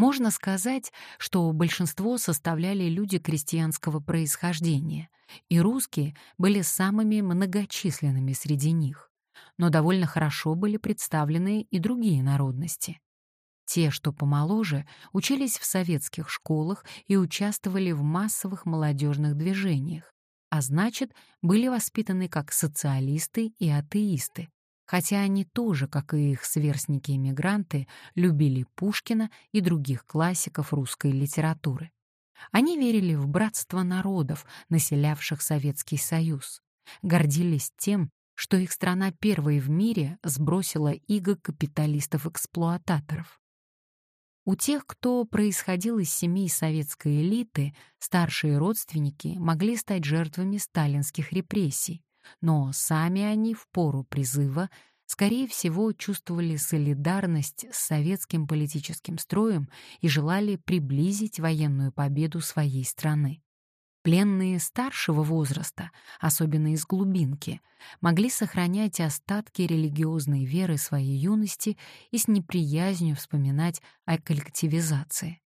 Можно сказать, что большинство составляли люди крестьянского происхождения, и русские были самыми многочисленными среди них. Но довольно хорошо были представлены и другие народности. Те, что помоложе, учились в советских школах и участвовали в массовых молодежных движениях, а значит, были воспитаны как социалисты и атеисты, хотя они тоже, как и их сверстники-эмигранты, любили Пушкина и других классиков русской литературы. Они верили в братство народов, населявших Советский Союз, гордились тем, что их страна первой в мире сбросила иго капиталистов-эксплуататоров. У тех, кто происходил из семей советской элиты, старшие родственники могли стать жертвами сталинских репрессий, но сами они в пору призыва, скорее всего, чувствовали солидарность с советским политическим строем и желали приблизить военную победу своей страны. Пленные старшего возраста, особенно из глубинки, могли сохранять остатки религиозной веры своей юности и с неприязнью вспоминать о коллективизации.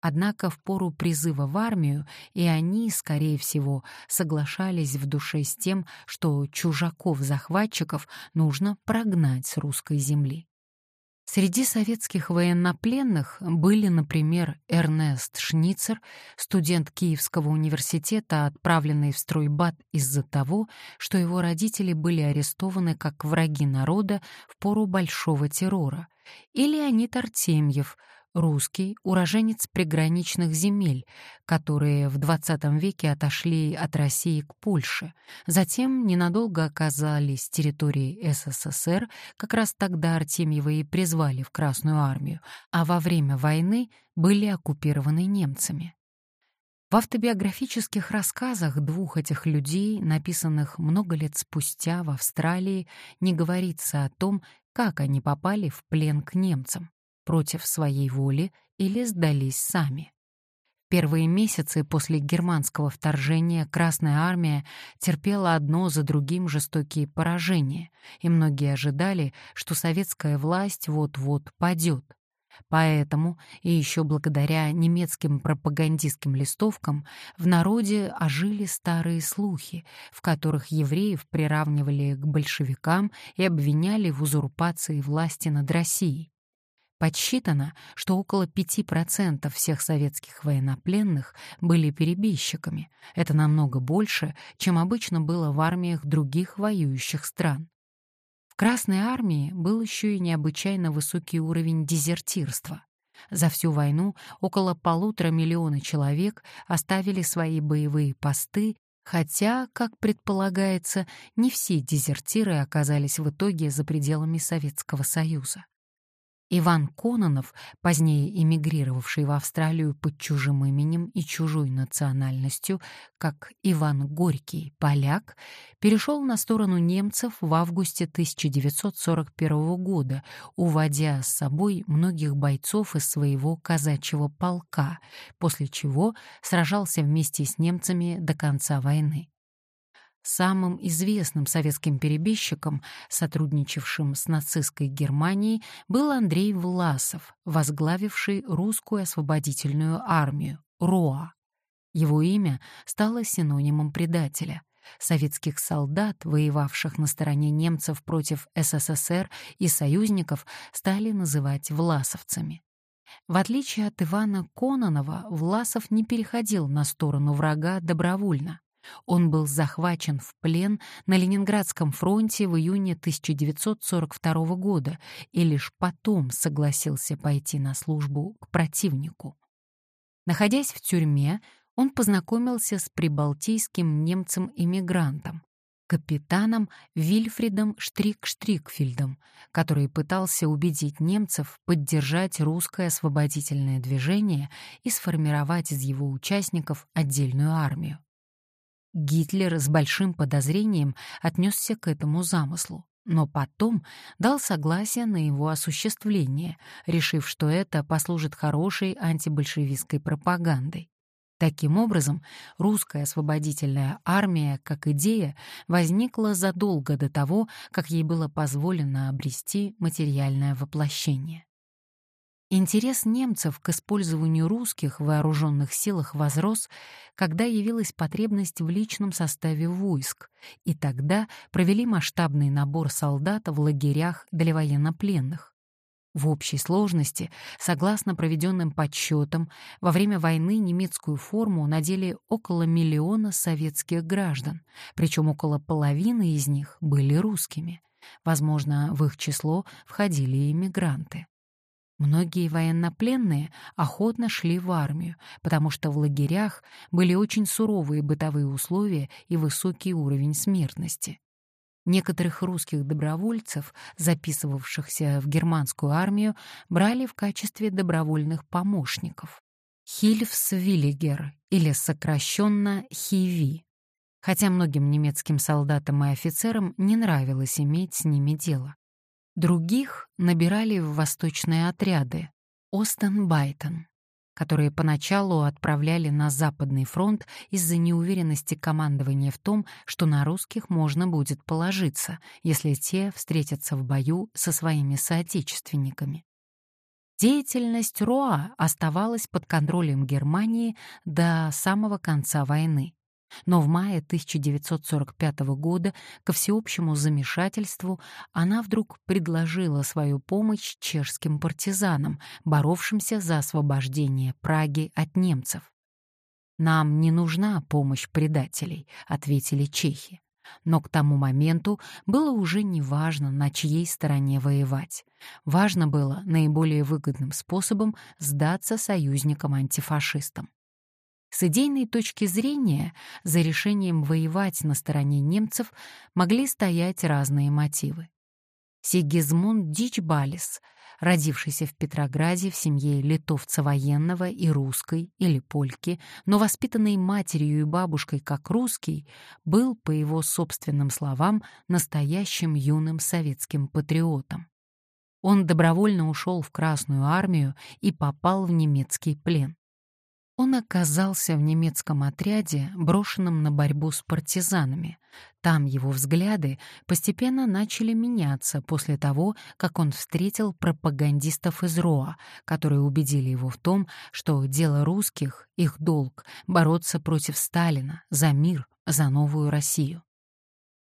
Однако в пору призыва в армию и они, скорее всего, соглашались в душе с тем, что чужаков-захватчиков нужно прогнать с русской земли. Среди советских военнопленных были, например, Эрнест Шницер, студент Киевского университета, отправленный в стройбат из-за того, что его родители были арестованы как враги народа в пору Большого террора, и Леонид Артемьев, русский, уроженец приграничных земель, которые в XX веке отошли от России к Польше, затем ненадолго оказались территорией СССР, как раз тогда Артемьева и призвали в Красную армию, а во время войны были оккупированы немцами. В автобиографических рассказах двух этих людей, написанных много лет спустя в Австралии, не говорится о том, как они попали в плен к немцам против своей воли или сдались сами. Первые месяцы после германского вторжения Красная армия терпела одно за другим жестокие поражения, и многие ожидали, что советская власть вот-вот падет. Поэтому, и еще благодаря немецким пропагандистским листовкам, в народе ожили старые слухи, в которых евреев приравнивали к большевикам и обвиняли в узурпации власти над Россией. Подсчитано, что около 5% всех советских военнопленных были перебежчиками. Это намного больше, чем обычно было в армиях других воюющих стран. В Красной армии был еще и необычайно высокий уровень дезертирства. За всю войну около полутора миллиона человек оставили свои боевые посты, хотя, как предполагается, не все дезертиры оказались в итоге за пределами Советского Союза. Иван Кононов, позднее эмигрировавший в Австралию под чужим именем и чужой национальностью, как Иван Горький, поляк, перешел на сторону немцев в августе 1941 года, уводя с собой многих бойцов из своего казачьего полка, после чего сражался вместе с немцами до конца войны. Самым известным советским перебежчиком, сотрудничавшим с нацистской Германией, был Андрей Власов, возглавивший русскую освободительную армию РОА. Его имя стало синонимом предателя. Советских солдат, воевавших на стороне немцев против СССР и союзников, стали называть власовцами. В отличие от Ивана Кононова, Власов не переходил на сторону врага добровольно. Он был захвачен в плен на Ленинградском фронте в июне 1942 года и лишь потом согласился пойти на службу к противнику. Находясь в тюрьме, он познакомился с прибалтийским немцем-иммигрантом, капитаном Вильфридом Штрик-Штрикфельдом, который пытался убедить немцев поддержать русское освободительное движение и сформировать из его участников отдельную армию. Гитлер с большим подозрением отнесся к этому замыслу, но потом дал согласие на его осуществление, решив, что это послужит хорошей антибольшевистской пропагандой. Таким образом, русская освободительная армия, как идея, возникла задолго до того, как ей было позволено обрести материальное воплощение. Интерес немцев к использованию русских в вооруженных силах возрос, когда явилась потребность в личном составе войск, и тогда провели масштабный набор солдат в лагерях для военнопленных. В общей сложности, согласно проведенным подсчетам, во время войны немецкую форму надели около миллиона советских граждан, причем около половины из них были русскими. Возможно, в их число входили и иммигранты. Многие военнопленные охотно шли в армию, потому что в лагерях были очень суровые бытовые условия и высокий уровень смертности. Некоторых русских добровольцев, записывавшихся в германскую армию, брали в качестве добровольных помощников. Хильфсвиллигер или сокращенно Хиви. Хотя многим немецким солдатам и офицерам не нравилось иметь с ними дело. Других набирали в восточные отряды Остен-Байтон которые поначалу отправляли на Западный фронт из-за неуверенности командования в том, что на русских можно будет положиться, если те встретятся в бою со своими соотечественниками. Деятельность РОА оставалась под контролем Германии до самого конца войны. Но в мае 1945 года, ко всеобщему замешательству, она вдруг предложила свою помощь чешским партизанам, боровшимся за освобождение Праги от немцев. «Нам не нужна помощь предателей», — ответили чехи. Но к тому моменту было уже не важно, на чьей стороне воевать. Важно было наиболее выгодным способом сдаться союзникам-антифашистам. С идейной точки зрения за решением воевать на стороне немцев могли стоять разные мотивы. Сигизмунд Дичбалис, родившийся в Петрограде в семье литовца военного и русской или польки, но воспитанный матерью и бабушкой как русский, был, по его собственным словам, настоящим юным советским патриотом. Он добровольно ушел в Красную армию и попал в немецкий плен. Он оказался в немецком отряде, брошенном на борьбу с партизанами. Там его взгляды постепенно начали меняться после того, как он встретил пропагандистов из РОА, которые убедили его в том, что дело русских — их долг — бороться против Сталина, за мир, за новую Россию.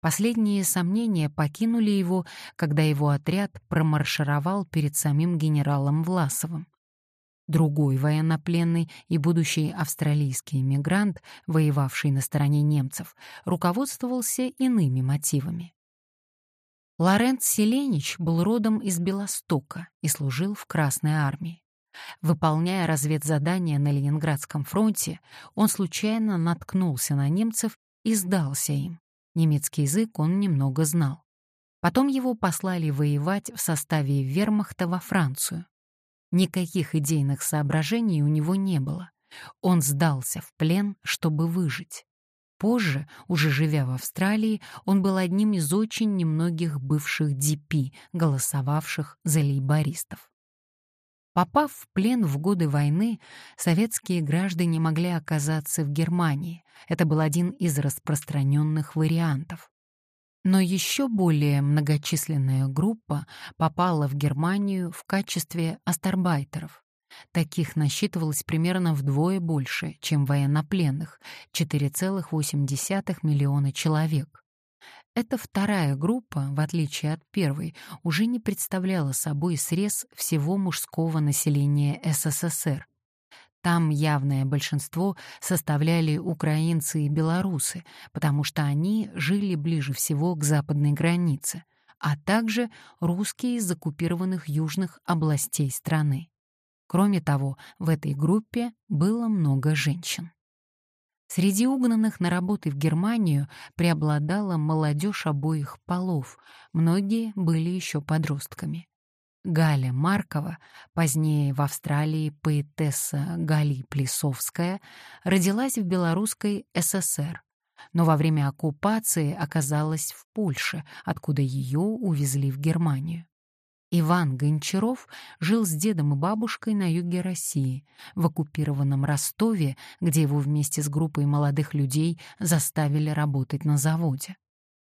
Последние сомнения покинули его, когда его отряд промаршировал перед самим генералом Власовым. Другой военнопленный и будущий австралийский эмигрант, воевавший на стороне немцев, руководствовался иными мотивами. Лоренц Селенич был родом из Белостока и служил в Красной армии. Выполняя разведзадания на Ленинградском фронте, он случайно наткнулся на немцев и сдался им. Немецкий язык он немного знал. Потом его послали воевать в составе вермахта во Францию. Никаких идейных соображений у него не было. Он сдался в плен, чтобы выжить. Позже, уже живя в Австралии, он был одним из очень немногих бывших ДП, голосовавших за лейбористов. Попав в плен в годы войны, советские граждане могли оказаться в Германии. Это был один из распространенных вариантов. Но еще более многочисленная группа попала в Германию в качестве астарбайтеров. Таких насчитывалось примерно вдвое больше, чем военнопленных — 4,8 миллиона человек. Эта вторая группа, в отличие от первой, уже не представляла собой срез всего мужского населения СССР. Там явное большинство составляли украинцы и белорусы, потому что они жили ближе всего к западной границе, а также русские из оккупированных южных областей страны. Кроме того, в этой группе было много женщин. Среди угнанных на работы в Германию преобладала молодежь обоих полов, многие были еще подростками. Галя Маркова, позднее в Австралии поэтесса Гали Плесовская, родилась в Белорусской ССР, но во время оккупации оказалась в Польше, откуда ее увезли в Германию. Иван Гончаров жил с дедом и бабушкой на юге России, в оккупированном Ростове, где его вместе с группой молодых людей заставили работать на заводе.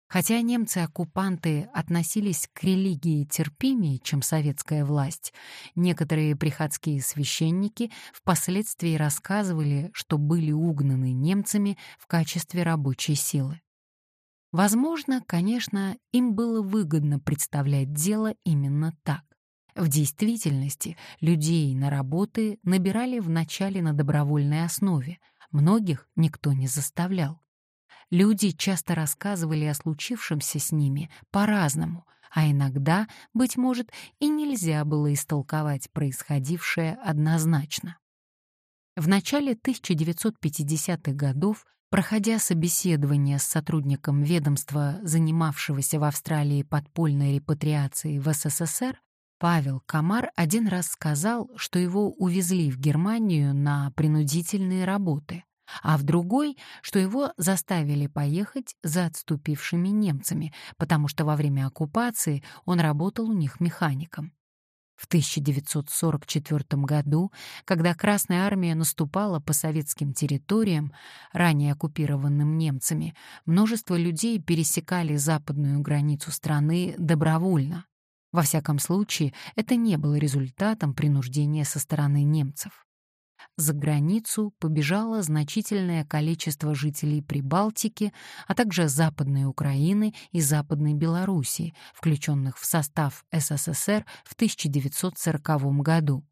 Хотя немцы-оккупанты относились к религии терпимее, чем советская власть, некоторые приходские священники впоследствии рассказывали, что были угнаны немцами в качестве рабочей силы. Возможно, конечно, им было выгодно представлять дело именно так. В действительности людей на работы набирали вначале на добровольной основе, многих никто не заставлял. Люди часто рассказывали о случившемся с ними по-разному, а иногда, быть может, и нельзя было истолковать происходившее однозначно. В начале 1950-х годов, проходя собеседование с сотрудником ведомства, занимавшегося в Австралии подпольной репатриацией в СССР, Павел Камар один раз сказал, что его увезли в Германию на принудительные работы, а в другой, что его заставили поехать за отступившими немцами, потому что во время оккупации он работал у них механиком. В 1944 году, когда Красная армия наступала по советским территориям, ранее оккупированным немцами, множество людей пересекали западную границу страны добровольно. Во всяком случае, это не было результатом принуждения со стороны немцев. За границу побежало значительное количество жителей Прибалтики, а также Западной Украины и Западной Белоруссии, включенных в состав СССР в 1940 году.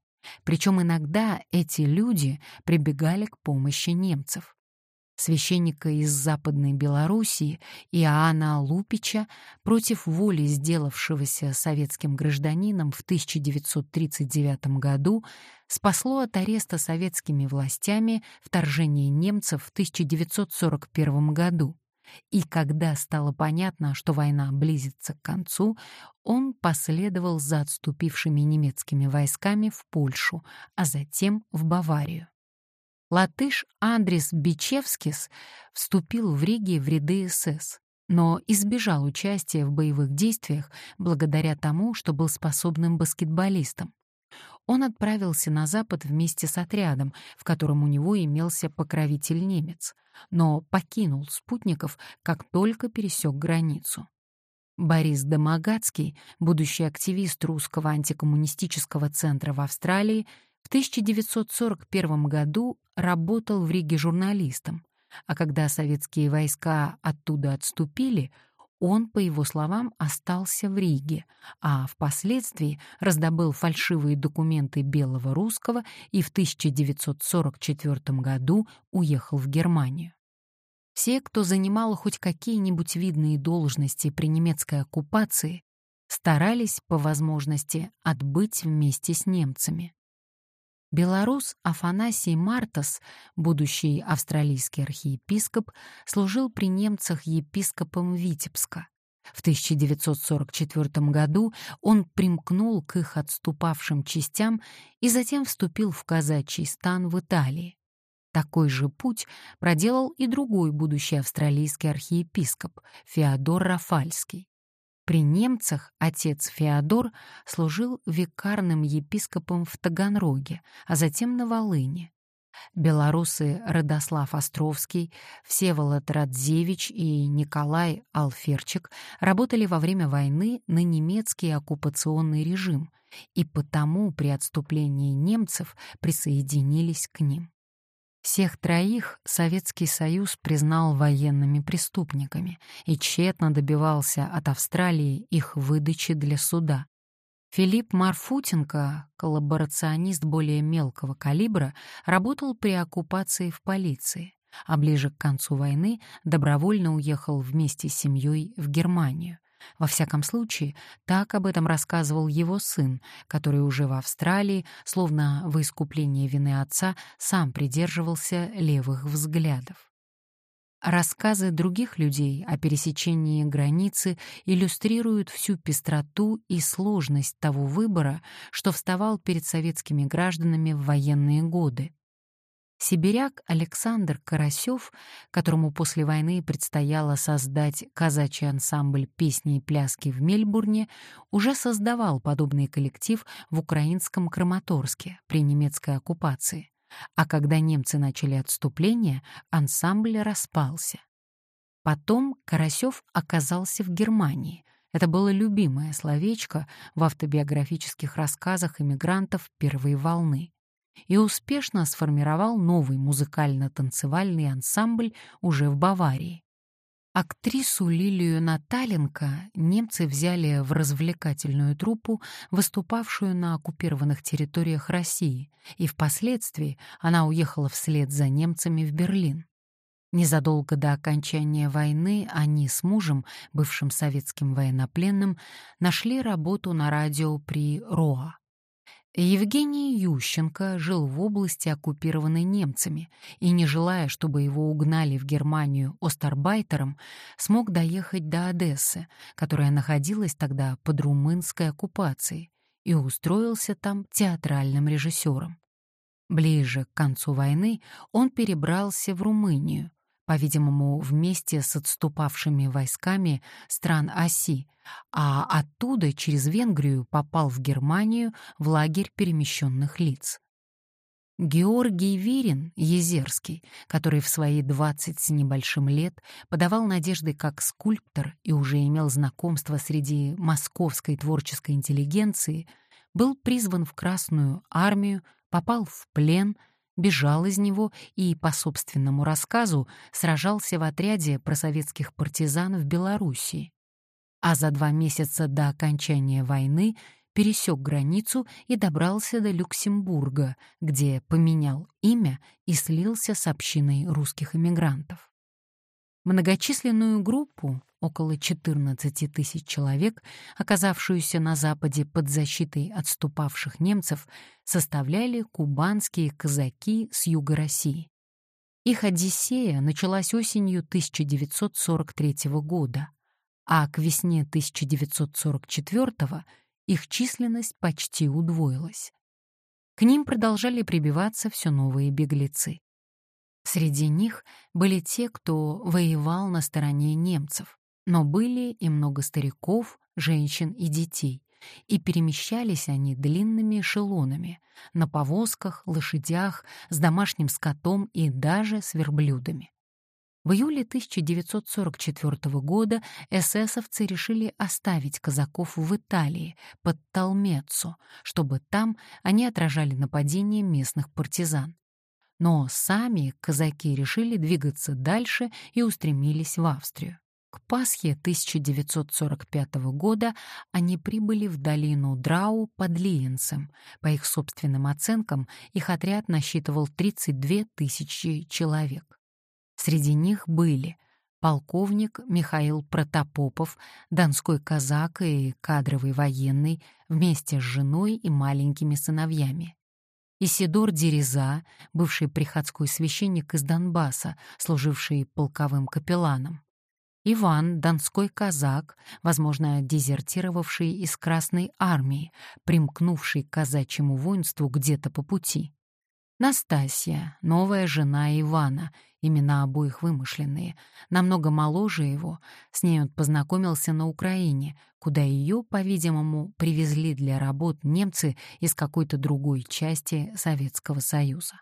Причем иногда эти люди прибегали к помощи немцев священника из Западной Белоруссии Иоанна Лупича против воли сделавшегося советским гражданином в 1939 году спасло от ареста советскими властями вторжение немцев в 1941 году. И когда стало понятно, что война близится к концу, он последовал за отступившими немецкими войсками в Польшу, а затем в Баварию. Латыш Андрис Бичевскис вступил в Риге в ряды СС, но избежал участия в боевых действиях благодаря тому, что был способным баскетболистом. Он отправился на запад вместе с отрядом, в котором у него имелся покровитель-немец, но покинул спутников, как только пересек границу. Борис Домогацкий, будущий активист русского антикоммунистического центра в Австралии, в 1941 году работал в Риге журналистом, а когда советские войска оттуда отступили, он, по его словам, остался в Риге, а впоследствии раздобыл фальшивые документы белого русского и в 1944 году уехал в Германию. Все, кто занимал хоть какие-нибудь видные должности при немецкой оккупации, старались по возможности отбыть вместе с немцами. Белорус Афанасий Мартас, будущий австралийский архиепископ, служил при немцах епископом Витебска. В 1944 году он примкнул к их отступавшим частям и затем вступил в казачий стан в Италии. Такой же путь проделал и другой будущий австралийский архиепископ Феодор Рафальский. При немцах отец Феодор служил викарным епископом в Таганроге, а затем на Волыне. Белорусы Родослав Островский, Всеволод Радзевич и Николай Алферчик работали во время войны на немецкий оккупационный режим и потому при отступлении немцев присоединились к ним. Всех троих Советский Союз признал военными преступниками и тщетно добивался от Австралии их выдачи для суда. Филипп Марфутенко, коллаборационист более мелкого калибра, работал при оккупации в полиции, а ближе к концу войны добровольно уехал вместе с семьей в Германию. Во всяком случае, так об этом рассказывал его сын, который уже в Австралии, словно во искупление вины отца, сам придерживался левых взглядов. Рассказы других людей о пересечении границы иллюстрируют всю пестроту и сложность того выбора, что вставал перед советскими гражданами в военные годы. Сибиряк Александр Карасев, которому после войны предстояло создать казачий ансамбль песни и пляски в Мельбурне, уже создавал подобный коллектив в украинском Краматорске при немецкой оккупации. А когда немцы начали отступление, ансамбль распался. Потом Карасев оказался в Германии. Это было любимое словечко в автобиографических рассказах эмигрантов первой волны. И успешно сформировал новый музыкально-танцевальный ансамбль уже в Баварии. Актрису Лилию Наталенко немцы взяли в развлекательную труппу, выступавшую на оккупированных территориях России, и впоследствии она уехала вслед за немцами в Берлин. Незадолго до окончания войны они с мужем, бывшим советским военнопленным, нашли работу на радио при РОА. Евгений Ющенко жил в области, оккупированной немцами, и, не желая, чтобы его угнали в Германию остарбайтером, смог доехать до Одессы, которая находилась тогда под румынской оккупацией, и устроился там театральным режиссером. Ближе к концу войны он перебрался в Румынию, по-видимому, вместе с отступавшими войсками стран оси, а оттуда через Венгрию попал в Германию в лагерь перемещенных лиц. Георгий Вирин, Езерский, который в свои 20 с небольшим лет подавал надежды как скульптор и уже имел знакомство среди московской творческой интеллигенции, был призван в Красную армию, попал в плен — бежал из него и, по собственному рассказу, сражался в отряде просоветских партизан в Белоруссии. А за два месяца до окончания войны пересек границу и добрался до Люксембурга, где поменял имя и слился с общиной русских эмигрантов. Многочисленную группу, около 14 тысяч человек, оказавшуюся на Западе под защитой отступавших немцев, составляли кубанские казаки с юга России. Их Одиссея началась осенью 1943 года, а к весне 1944 их численность почти удвоилась. К ним продолжали прибиваться все новые беглецы. Среди них были те, кто воевал на стороне немцев, но были и много стариков, женщин и детей, и перемещались они длинными эшелонами, на повозках, лошадях, с домашним скотом и даже с верблюдами. В июле 1944 года эсэсовцы решили оставить казаков в Италии, под Талмеццо, чтобы там они отражали нападения местных партизан. Но сами казаки решили двигаться дальше и устремились в Австрию. К Пасхе 1945 года они прибыли в долину Драу под Лиенцем. По их собственным оценкам, их отряд насчитывал 32 тысячи человек. Среди них были полковник Михаил Протопопов, донской казак и кадровый военный, вместе с женой и маленькими сыновьями. Исидор Дереза, бывший приходской священник из Донбасса, служивший полковым капелланом. Иван, донской казак, возможно, дезертировавший из Красной армии, примкнувший к казачьему воинству где-то по пути. Настасья, новая жена Ивана, имена обоих вымышленные, намного моложе его, с ней он познакомился на Украине, куда ее, по-видимому, привезли для работ немцы из какой-то другой части Советского Союза.